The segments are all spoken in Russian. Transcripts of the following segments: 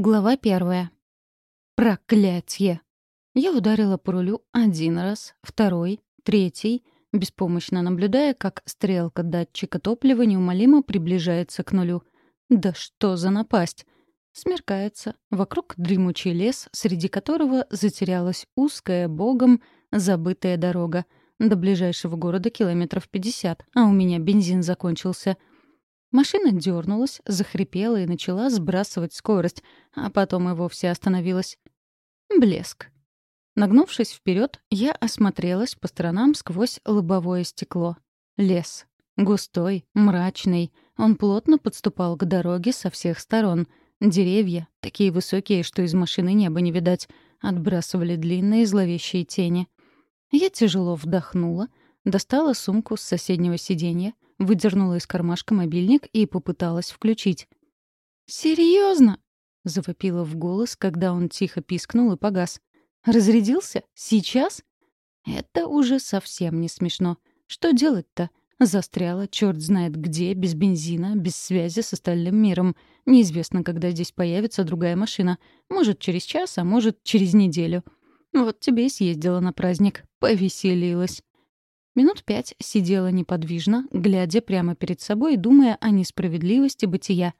Глава первая. Проклятье! Я ударила по рулю один раз, второй, третий, беспомощно наблюдая, как стрелка датчика топлива неумолимо приближается к нулю. Да что за напасть! Смеркается. Вокруг дремучий лес, среди которого затерялась узкая, богом, забытая дорога. До ближайшего города километров пятьдесят, а у меня бензин закончился — Машина дернулась, захрипела и начала сбрасывать скорость, а потом и вовсе остановилась. Блеск. Нагнувшись вперед, я осмотрелась по сторонам сквозь лобовое стекло. Лес. Густой, мрачный. Он плотно подступал к дороге со всех сторон. Деревья, такие высокие, что из машины неба не видать, отбрасывали длинные зловещие тени. Я тяжело вдохнула, достала сумку с соседнего сиденья, выдернула из кармашка мобильник и попыталась включить. «Серьезно?» — завопила в голос, когда он тихо пискнул и погас. «Разрядился? Сейчас?» «Это уже совсем не смешно. Что делать-то? Застряла, черт знает где, без бензина, без связи с остальным миром. Неизвестно, когда здесь появится другая машина. Может, через час, а может, через неделю. Вот тебе и съездила на праздник. Повеселилась. Минут пять сидела неподвижно, глядя прямо перед собой и думая о несправедливости бытия.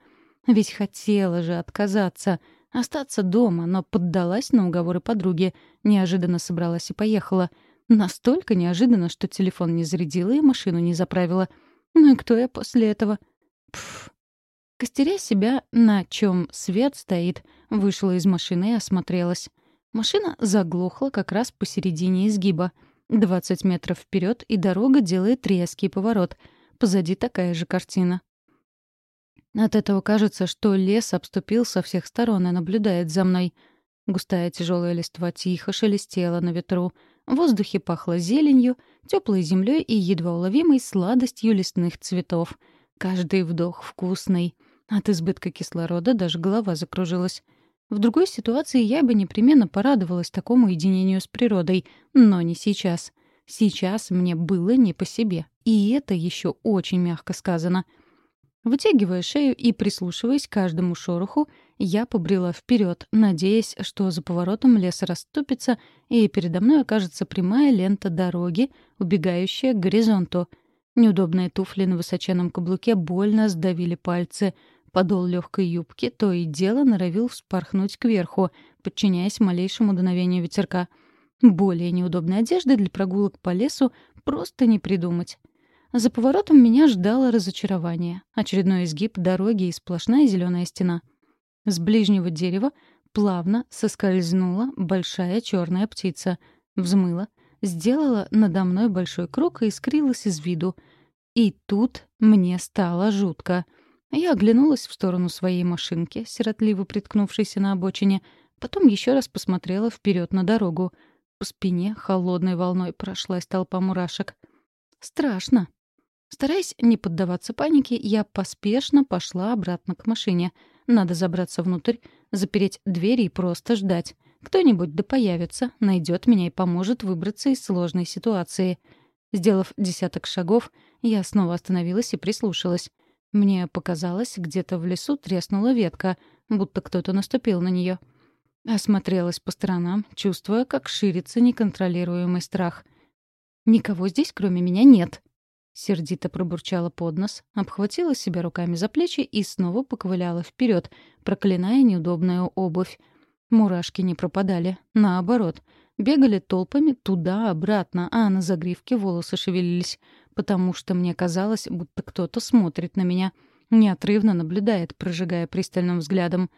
Ведь хотела же отказаться, остаться дома, но поддалась на уговоры подруги, неожиданно собралась и поехала. Настолько неожиданно, что телефон не зарядила и машину не заправила. Ну и кто я после этого? Пф. Костеря себя, на чем свет стоит, вышла из машины и осмотрелась. Машина заглохла как раз посередине изгиба — Двадцать метров вперед, и дорога делает резкий поворот. Позади такая же картина. От этого кажется, что лес обступил со всех сторон и наблюдает за мной. Густая тяжелая листва тихо шелестела на ветру. В воздухе пахло зеленью, теплой землей и едва уловимой сладостью лесных цветов. Каждый вдох вкусный. От избытка кислорода даже голова закружилась. В другой ситуации я бы непременно порадовалась такому единению с природой, но не сейчас. Сейчас мне было не по себе. И это еще очень мягко сказано. Вытягивая шею и прислушиваясь к каждому шороху, я побрела вперед, надеясь, что за поворотом лес расступится, и передо мной окажется прямая лента дороги, убегающая к горизонту. Неудобные туфли на высоченном каблуке больно сдавили пальцы — Подол легкой юбки то и дело норовил вспорхнуть кверху, подчиняясь малейшему дуновению ветерка. Более неудобной одежды для прогулок по лесу просто не придумать. За поворотом меня ждало разочарование. Очередной изгиб дороги и сплошная зеленая стена. С ближнего дерева плавно соскользнула большая черная птица. Взмыла, сделала надо мной большой круг и скрылась из виду. И тут мне стало жутко — я оглянулась в сторону своей машинки, сиротливо приткнувшейся на обочине, потом еще раз посмотрела вперед на дорогу. По спине холодной волной прошлась толпа мурашек. Страшно. Стараясь не поддаваться панике, я поспешно пошла обратно к машине. Надо забраться внутрь, запереть двери и просто ждать. Кто-нибудь да появится, найдет меня и поможет выбраться из сложной ситуации. Сделав десяток шагов, я снова остановилась и прислушалась. Мне показалось, где-то в лесу треснула ветка, будто кто-то наступил на нее. Осмотрелась по сторонам, чувствуя, как ширится неконтролируемый страх. «Никого здесь, кроме меня, нет!» Сердито пробурчала под нос, обхватила себя руками за плечи и снова поковыляла вперед, проклиная неудобную обувь. Мурашки не пропадали, наоборот. Бегали толпами туда-обратно, а на загривке волосы шевелились потому что мне казалось, будто кто-то смотрит на меня, неотрывно наблюдает, прожигая пристальным взглядом.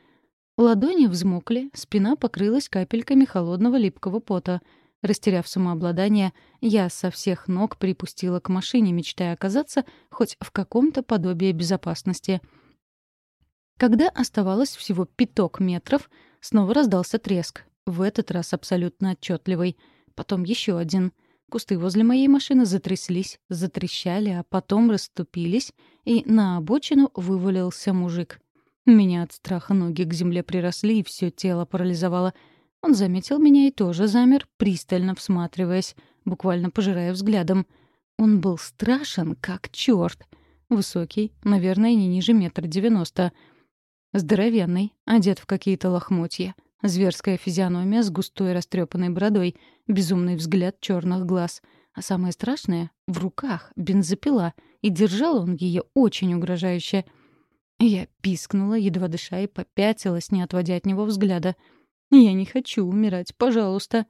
Ладони взмокли, спина покрылась капельками холодного липкого пота. Растеряв самообладание, я со всех ног припустила к машине, мечтая оказаться хоть в каком-то подобии безопасности. Когда оставалось всего пяток метров, снова раздался треск, в этот раз абсолютно отчетливый. Потом еще один — Кусты возле моей машины затряслись, затрещали, а потом расступились, и на обочину вывалился мужик. Меня от страха ноги к земле приросли, и все тело парализовало. Он заметил меня и тоже замер, пристально всматриваясь, буквально пожирая взглядом. Он был страшен, как черт. Высокий, наверное, не ниже метра девяносто. Здоровенный, одет в какие-то лохмотья. Зверская физиономия с густой растрепанной бородой, безумный взгляд черных глаз. А самое страшное — в руках бензопила, и держал он ее очень угрожающе. Я пискнула, едва дыша, и попятилась, не отводя от него взгляда. «Я не хочу умирать, пожалуйста!»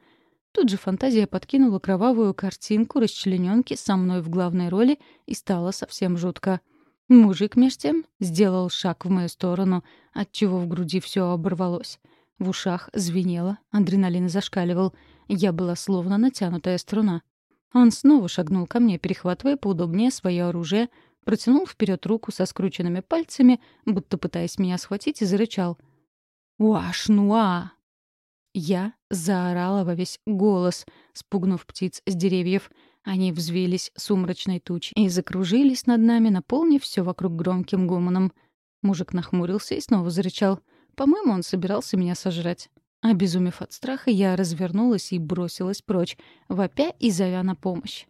Тут же фантазия подкинула кровавую картинку расчлененки со мной в главной роли и стало совсем жутко. Мужик, меж тем, сделал шаг в мою сторону, отчего в груди все оборвалось. В ушах звенело, адреналин зашкаливал. Я была словно натянутая струна. Он снова шагнул ко мне, перехватывая поудобнее свое оружие, протянул вперед руку со скрученными пальцами, будто пытаясь меня схватить, и зарычал. «Уаш, нуа!» Я заорала во весь голос, спугнув птиц с деревьев. Они взвились сумрачной тучей и закружились над нами, наполнив все вокруг громким гомоном. Мужик нахмурился и снова зарычал. По-моему, он собирался меня сожрать. Обезумев от страха, я развернулась и бросилась прочь, вопя и зовя на помощь.